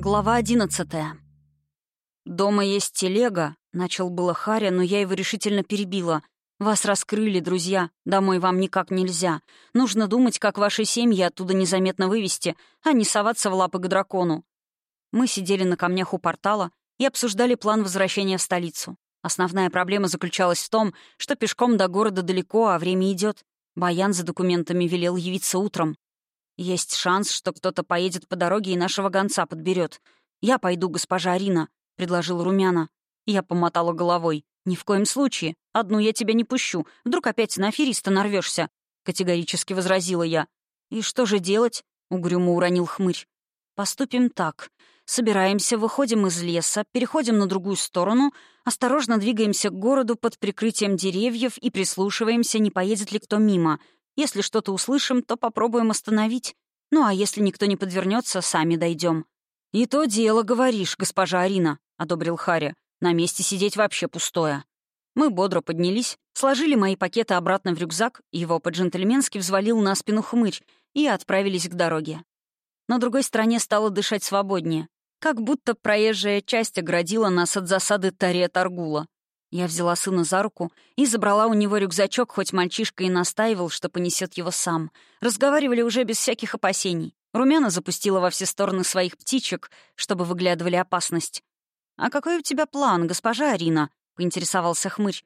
Глава одиннадцатая. «Дома есть телега», — начал было Харя, но я его решительно перебила. «Вас раскрыли, друзья. Домой вам никак нельзя. Нужно думать, как ваши семьи оттуда незаметно вывести, а не соваться в лапы к дракону». Мы сидели на камнях у портала и обсуждали план возвращения в столицу. Основная проблема заключалась в том, что пешком до города далеко, а время идет. Баян за документами велел явиться утром. Есть шанс, что кто-то поедет по дороге и нашего гонца подберет. Я пойду, госпожа Арина», — предложил Румяна. Я помотала головой. «Ни в коем случае. Одну я тебя не пущу. Вдруг опять на афериста нарвешься, категорически возразила я. «И что же делать?» — угрюмо уронил хмырь. «Поступим так. Собираемся, выходим из леса, переходим на другую сторону, осторожно двигаемся к городу под прикрытием деревьев и прислушиваемся, не поедет ли кто мимо. Если что-то услышим, то попробуем остановить. Ну а если никто не подвернется, сами дойдем. «И то дело, говоришь, госпожа Арина», — одобрил Харя. «На месте сидеть вообще пустое». Мы бодро поднялись, сложили мои пакеты обратно в рюкзак, его по-джентльменски взвалил на спину хмырь и отправились к дороге. На другой стороне стало дышать свободнее, как будто проезжая часть оградила нас от засады Тария Таргула. Я взяла сына за руку и забрала у него рюкзачок, хоть мальчишка и настаивал, что понесет его сам. Разговаривали уже без всяких опасений. Румяна запустила во все стороны своих птичек, чтобы выглядывали опасность. «А какой у тебя план, госпожа Арина?» — поинтересовался хмырь.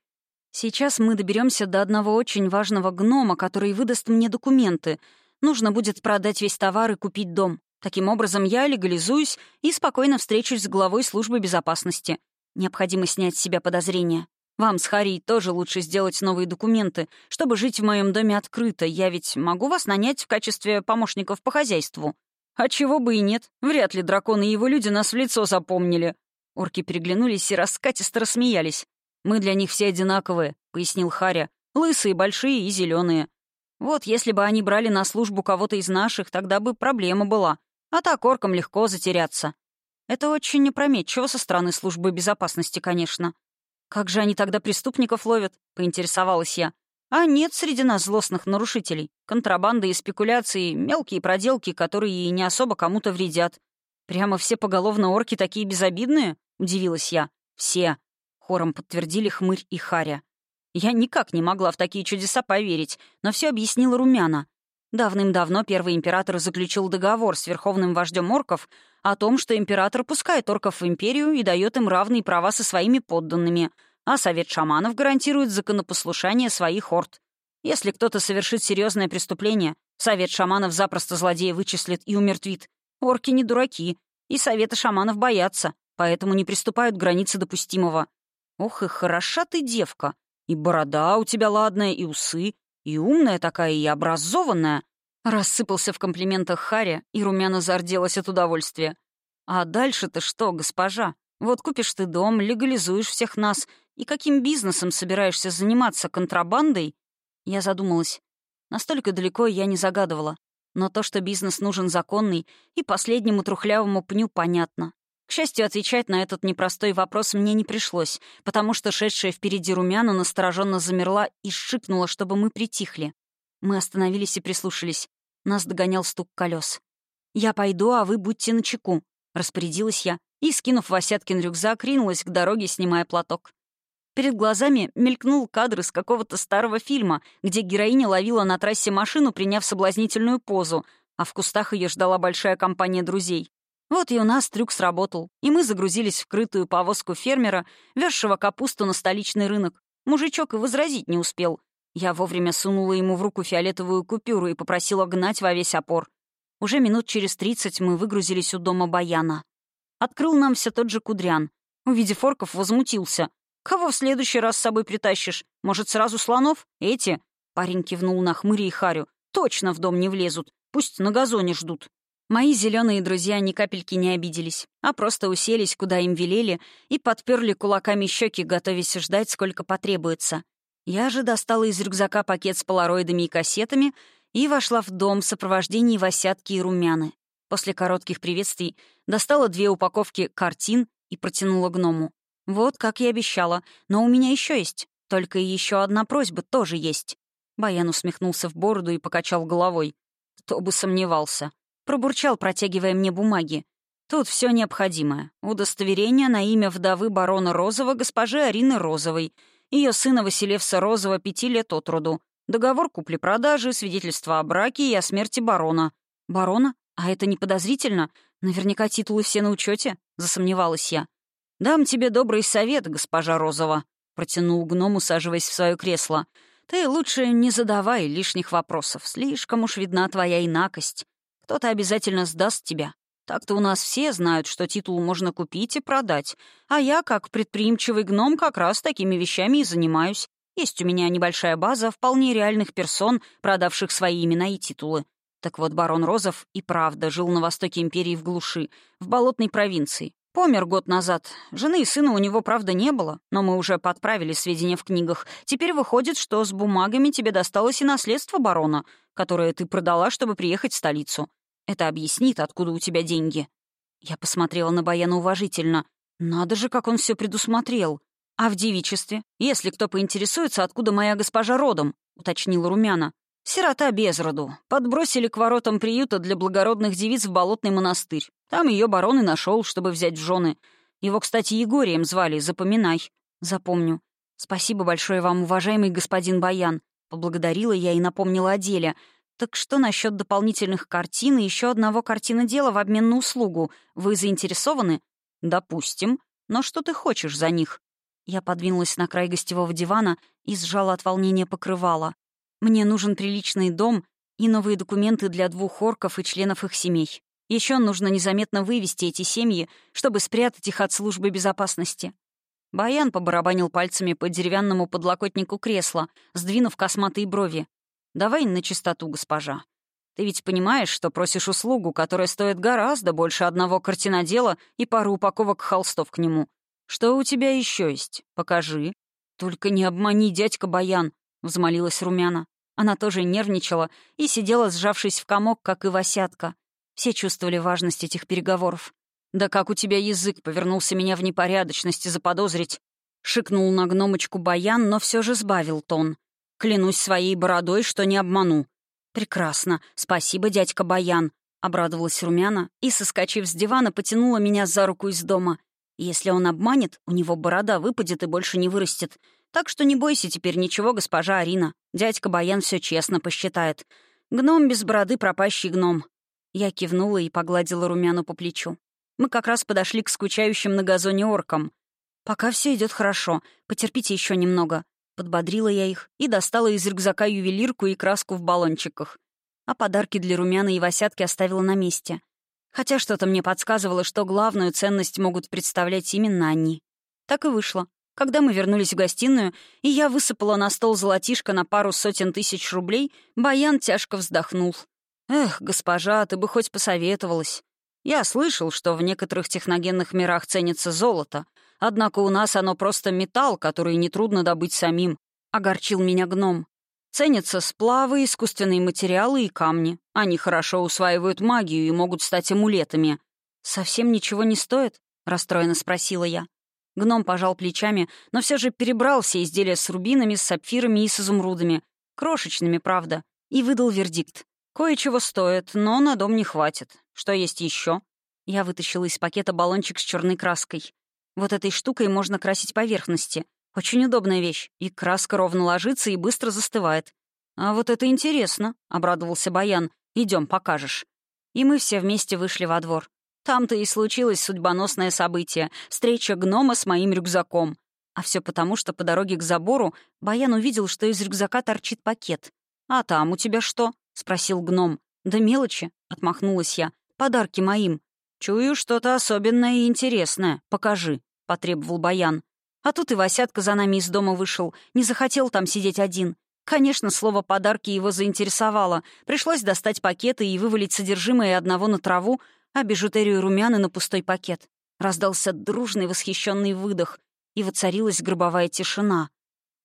«Сейчас мы доберемся до одного очень важного гнома, который выдаст мне документы. Нужно будет продать весь товар и купить дом. Таким образом, я легализуюсь и спокойно встречусь с главой службы безопасности. Необходимо снять с себя подозрения. Вам с Харри тоже лучше сделать новые документы, чтобы жить в моем доме открыто. Я ведь могу вас нанять в качестве помощников по хозяйству. А чего бы и нет. Вряд ли драконы и его люди нас в лицо запомнили. Орки переглянулись и раскатисто рассмеялись. «Мы для них все одинаковые», — пояснил Харя. «Лысые, большие и зеленые. Вот если бы они брали на службу кого-то из наших, тогда бы проблема была. А так оркам легко затеряться. Это очень непрометчиво со стороны службы безопасности, конечно. Как же они тогда преступников ловят? Поинтересовалась я. А нет среди нас злостных нарушителей. Контрабанда и спекуляции, мелкие проделки, которые и не особо кому-то вредят. Прямо все поголовно орки такие безобидные? Удивилась я. Все. Хором подтвердили хмырь и харя. Я никак не могла в такие чудеса поверить, но все объяснила Румяна. Давным-давно первый император заключил договор с верховным вождем орков о том, что император пускает орков в империю и дает им равные права со своими подданными, а совет шаманов гарантирует законопослушание своих орд. Если кто-то совершит серьезное преступление, совет шаманов запросто злодея вычислит и умертвит. Орки не дураки, и советы шаманов боятся, поэтому не приступают к границе допустимого. Ох и хороша ты, девка! И борода у тебя ладная, и усы, и умная такая, и образованная. Рассыпался в комплиментах Харя, и румяна зарделась от удовольствия. А дальше-то что, госпожа? Вот купишь ты дом, легализуешь всех нас, и каким бизнесом собираешься заниматься, контрабандой? Я задумалась. Настолько далеко я не загадывала. Но то, что бизнес нужен законный, и последнему трухлявому пню понятно. К счастью, отвечать на этот непростой вопрос мне не пришлось, потому что шедшая впереди румяна настороженно замерла и шикнула, чтобы мы притихли. Мы остановились и прислушались. Нас догонял стук колес. «Я пойду, а вы будьте начеку», — распорядилась я, и, скинув Васяткин рюкзак, ринулась к дороге, снимая платок. Перед глазами мелькнул кадр из какого-то старого фильма, где героиня ловила на трассе машину, приняв соблазнительную позу, а в кустах ее ждала большая компания друзей. Вот и у нас трюк сработал, и мы загрузились в крытую повозку фермера, везшего капусту на столичный рынок. Мужичок и возразить не успел. Я вовремя сунула ему в руку фиолетовую купюру и попросила гнать во весь опор. Уже минут через тридцать мы выгрузились у дома Баяна. Открыл нам все тот же Кудрян. Увидев орков, возмутился. «Кого в следующий раз с собой притащишь? Может, сразу слонов? Эти?» Парень кивнул на хмыри и харю. «Точно в дом не влезут. Пусть на газоне ждут». Мои зеленые друзья ни капельки не обиделись, а просто уселись, куда им велели, и подперли кулаками щеки, готовясь ждать, сколько потребуется. Я же достала из рюкзака пакет с полароидами и кассетами и вошла в дом в сопровождении Васятки и Румяны. После коротких приветствий достала две упаковки картин и протянула гному. «Вот, как и обещала, но у меня еще есть. Только еще одна просьба тоже есть». Баян усмехнулся в бороду и покачал головой. Кто бы сомневался. Пробурчал, протягивая мне бумаги. Тут все необходимое. Удостоверение на имя вдовы барона Розова госпожи Арины Розовой, ее сына Василевса Розова пяти лет от роду, договор купли-продажи, свидетельство о браке и о смерти барона. Барона? А это не подозрительно? Наверняка титулы все на учете, засомневалась я. «Дам тебе добрый совет, госпожа Розова», — протянул гном, усаживаясь в свое кресло. «Ты лучше не задавай лишних вопросов. Слишком уж видна твоя инакость. Кто-то обязательно сдаст тебя. Так-то у нас все знают, что титул можно купить и продать. А я, как предприимчивый гном, как раз такими вещами и занимаюсь. Есть у меня небольшая база вполне реальных персон, продавших свои имена и титулы. Так вот, барон Розов и правда жил на востоке империи в глуши, в болотной провинции. Помер год назад. Жены и сына у него, правда, не было, но мы уже подправили сведения в книгах. Теперь выходит, что с бумагами тебе досталось и наследство барона, которое ты продала, чтобы приехать в столицу. Это объяснит, откуда у тебя деньги». Я посмотрела на Баяна уважительно. Надо же, как он все предусмотрел. «А в девичестве? Если кто поинтересуется, откуда моя госпожа родом?» — уточнила Румяна. Сирота без роду. Подбросили к воротам приюта для благородных девиц в болотный монастырь. Там ее барон и нашел, чтобы взять в жены. Его, кстати, Егорием звали, запоминай. Запомню. Спасибо большое вам, уважаемый господин Баян. Поблагодарила я и напомнила о деле. Так что насчет дополнительных картин и еще одного картинодела в обмен на услугу? Вы заинтересованы? Допустим. Но что ты хочешь за них? Я подвинулась на край гостевого дивана и сжала от волнения покрывало. Мне нужен приличный дом и новые документы для двух орков и членов их семей. Еще нужно незаметно вывести эти семьи, чтобы спрятать их от службы безопасности. Баян побарабанил пальцами по деревянному подлокотнику кресла, сдвинув косматые брови. «Давай на чистоту, госпожа. Ты ведь понимаешь, что просишь услугу, которая стоит гораздо больше одного картинодела и пару упаковок холстов к нему. Что у тебя еще есть? Покажи». «Только не обмани, дядька Баян», — взмолилась Румяна. Она тоже нервничала и сидела, сжавшись в комок, как и Васятка. Все чувствовали важность этих переговоров. «Да как у тебя язык повернулся меня в непорядочности заподозрить?» Шикнул на гномочку Баян, но все же сбавил тон. «Клянусь своей бородой, что не обману». «Прекрасно. Спасибо, дядька Баян», — обрадовалась Румяна и, соскочив с дивана, потянула меня за руку из дома. «Если он обманет, у него борода выпадет и больше не вырастет. Так что не бойся теперь ничего, госпожа Арина. Дядька Баян все честно посчитает. Гном без бороды — пропащий гном». Я кивнула и погладила Румяну по плечу. Мы как раз подошли к скучающим на газоне оркам. «Пока все идет хорошо. Потерпите еще немного». Подбодрила я их и достала из рюкзака ювелирку и краску в баллончиках. А подарки для Румяны и Васятки оставила на месте. Хотя что-то мне подсказывало, что главную ценность могут представлять именно они. Так и вышло. Когда мы вернулись в гостиную, и я высыпала на стол золотишко на пару сотен тысяч рублей, Баян тяжко вздохнул. «Эх, госпожа, ты бы хоть посоветовалась. Я слышал, что в некоторых техногенных мирах ценится золото, однако у нас оно просто металл, который нетрудно добыть самим», — огорчил меня гном. Ценятся сплавы, искусственные материалы и камни. Они хорошо усваивают магию и могут стать амулетами. «Совсем ничего не стоит?» — расстроенно спросила я. Гном пожал плечами, но все же перебрал все изделия с рубинами, с сапфирами и с изумрудами. Крошечными, правда. И выдал вердикт. «Кое-чего стоит, но на дом не хватит. Что есть еще? Я вытащила из пакета баллончик с черной краской. Вот этой штукой можно красить поверхности. Очень удобная вещь. И краска ровно ложится и быстро застывает. «А вот это интересно», — обрадовался Баян. Идем, покажешь». И мы все вместе вышли во двор. Там-то и случилось судьбоносное событие — встреча гнома с моим рюкзаком. А все потому, что по дороге к забору Баян увидел, что из рюкзака торчит пакет. «А там у тебя что?» — спросил гном. «Да мелочи», — отмахнулась я. «Подарки моим». «Чую что-то особенное и интересное. Покажи», — потребовал Баян. А тут и Васятка за нами из дома вышел. Не захотел там сидеть один. Конечно, слово «подарки» его заинтересовало. Пришлось достать пакеты и вывалить содержимое одного на траву, а бижутерию румяны на пустой пакет. Раздался дружный восхищенный выдох, и воцарилась гробовая тишина.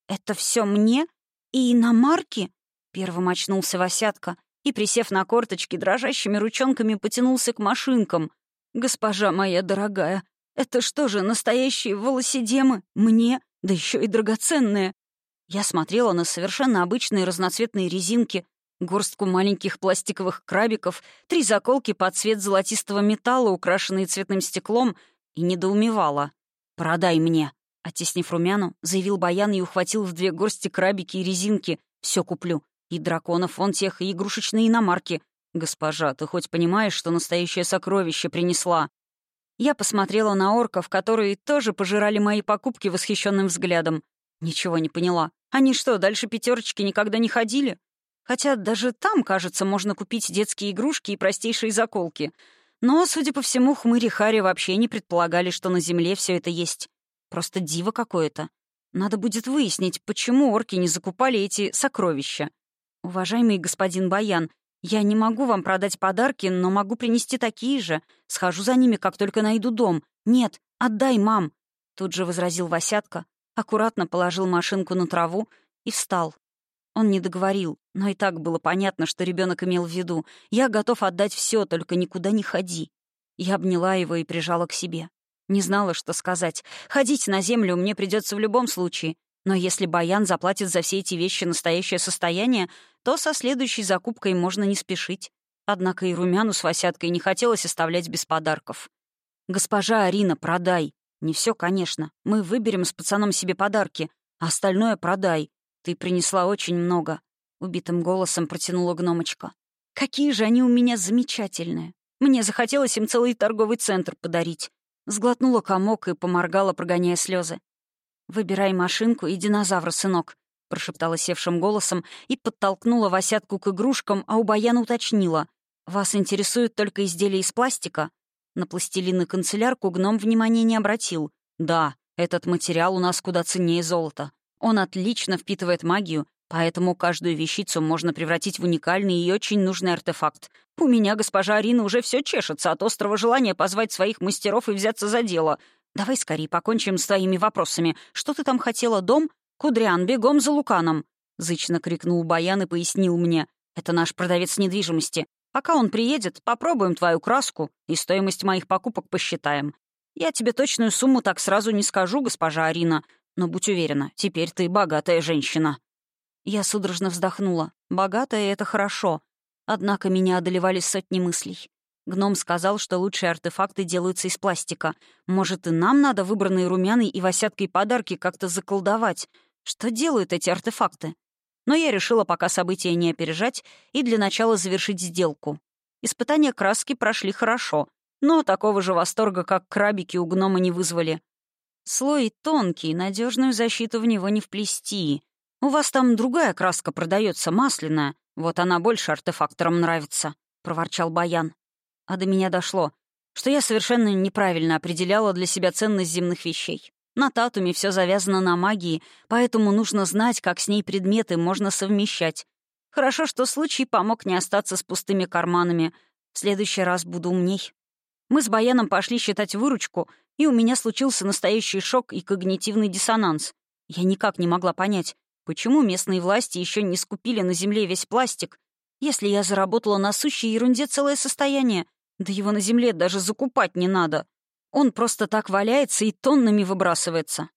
«Это все мне? И иномарки?» Первым очнулся Васятка и, присев на корточки, дрожащими ручонками потянулся к машинкам. «Госпожа моя дорогая, это что же, настоящие волосидемы? Мне? Да еще и драгоценные!» Я смотрела на совершенно обычные разноцветные резинки, горстку маленьких пластиковых крабиков, три заколки под цвет золотистого металла, украшенные цветным стеклом, и недоумевала. «Продай мне!» Оттеснив румяну, заявил Баян и ухватил в две горсти крабики и резинки. «Все куплю. И драконов вон тех, и игрушечные иномарки. Госпожа, ты хоть понимаешь, что настоящее сокровище принесла?» Я посмотрела на орков, которые тоже пожирали мои покупки восхищенным взглядом. Ничего не поняла. Они что, дальше пятерочки никогда не ходили? Хотя даже там, кажется, можно купить детские игрушки и простейшие заколки. Но, судя по всему, хмыри Хари вообще не предполагали, что на Земле все это есть. Просто диво какое-то. Надо будет выяснить, почему орки не закупали эти сокровища. Уважаемый господин Баян, «Я не могу вам продать подарки, но могу принести такие же. Схожу за ними, как только найду дом. Нет, отдай, мам!» Тут же возразил Васятка, аккуратно положил машинку на траву и встал. Он не договорил, но и так было понятно, что ребенок имел в виду. «Я готов отдать все, только никуда не ходи». Я обняла его и прижала к себе. Не знала, что сказать. Ходить на землю мне придется в любом случае. Но если Баян заплатит за все эти вещи настоящее состояние, то со следующей закупкой можно не спешить. Однако и румяну с Васяткой не хотелось оставлять без подарков. «Госпожа Арина, продай!» «Не все, конечно. Мы выберем с пацаном себе подарки, а остальное продай. Ты принесла очень много», — убитым голосом протянула гномочка. «Какие же они у меня замечательные! Мне захотелось им целый торговый центр подарить». Сглотнула комок и поморгала, прогоняя слезы. «Выбирай машинку и динозавра, сынок», — прошептала севшим голосом и подтолкнула Васятку к игрушкам, а у Баяна уточнила. «Вас интересуют только изделия из пластика?» На пластилин и канцелярку гном внимания не обратил. «Да, этот материал у нас куда ценнее золота. Он отлично впитывает магию, поэтому каждую вещицу можно превратить в уникальный и очень нужный артефакт. У меня госпожа Арина уже все чешется от острого желания позвать своих мастеров и взяться за дело. «Давай скорее покончим с твоими вопросами. Что ты там хотела, дом? Кудрян, бегом за Луканом!» Зычно крикнул Баян и пояснил мне. «Это наш продавец недвижимости. Пока он приедет, попробуем твою краску и стоимость моих покупок посчитаем. Я тебе точную сумму так сразу не скажу, госпожа Арина, но будь уверена, теперь ты богатая женщина». Я судорожно вздохнула. «Богатая — это хорошо». Однако меня одолевали сотни мыслей. Гном сказал, что лучшие артефакты делаются из пластика. Может, и нам надо выбранные румяны и восяткой подарки как-то заколдовать? Что делают эти артефакты? Но я решила пока события не опережать и для начала завершить сделку. Испытания краски прошли хорошо, но такого же восторга, как крабики, у гнома не вызвали. Слой тонкий, надежную защиту в него не вплести. У вас там другая краска продается, масляная. Вот она больше артефакторам нравится, — проворчал Баян а до меня дошло, что я совершенно неправильно определяла для себя ценность земных вещей. На татуме все завязано на магии, поэтому нужно знать, как с ней предметы можно совмещать. Хорошо, что случай помог не остаться с пустыми карманами. В следующий раз буду умней. Мы с Баяном пошли считать выручку, и у меня случился настоящий шок и когнитивный диссонанс. Я никак не могла понять, почему местные власти еще не скупили на земле весь пластик, если я заработала на сущей ерунде целое состояние — да его на земле даже закупать не надо. Он просто так валяется и тоннами выбрасывается.